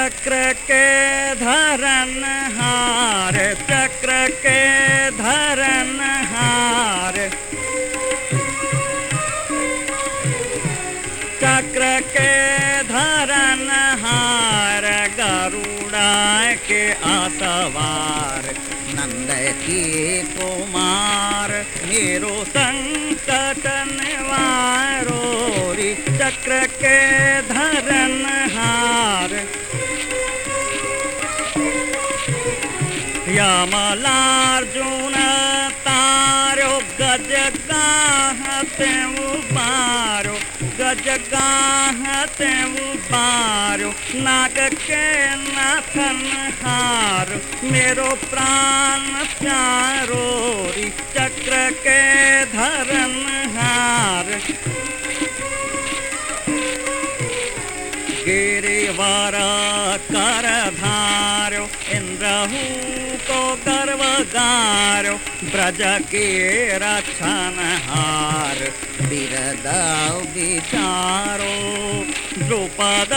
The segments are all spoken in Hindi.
चक्र के धरन हार, चक्र के धरन हार। चक्र के धरन हार गरुड़ा के आसवार। नंद की कुमार, मेरो चक्र के धरन हार। यमलार्जुन तारो, गज गाहते गज गाहते उबारो नाग के नाथन हार। मेरो प्राण प्यारो चक्र के धरन हार गिरीवर कर धारो इन्द्रहू को गर्व गारो, ब्रज के रक्षण हार। बिरदाव विचारो, द्रुपद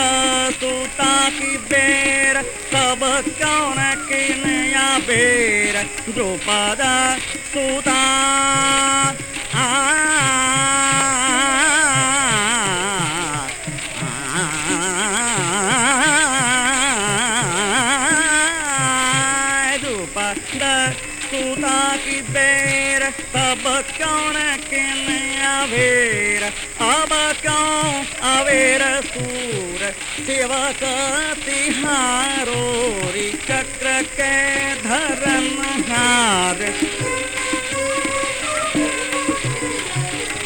सुता की बेर सब कौन किनया बेर? द्रुपद सुता, आ सुता की बेर, तब कौन किन अवेर अब क्यों अवेर सूर? सेवक तिहारो री चक्र के धरन हार।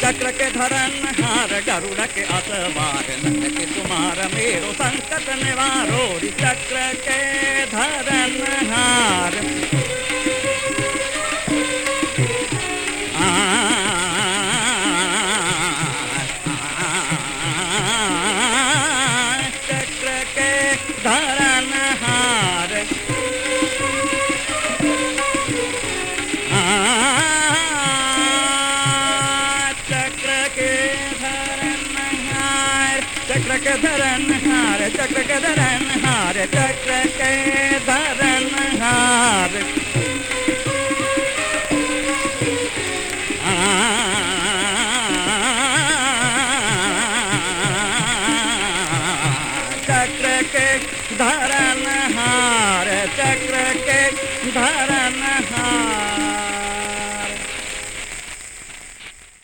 चक्र के धरन हार, गरुड़ के असवार नंद के कुमार, मेरो संकट निवारो चक्र के धरन चक्र के धरन हार चक्र के धरन हार चक्र धरन हार चक्र के धरन हार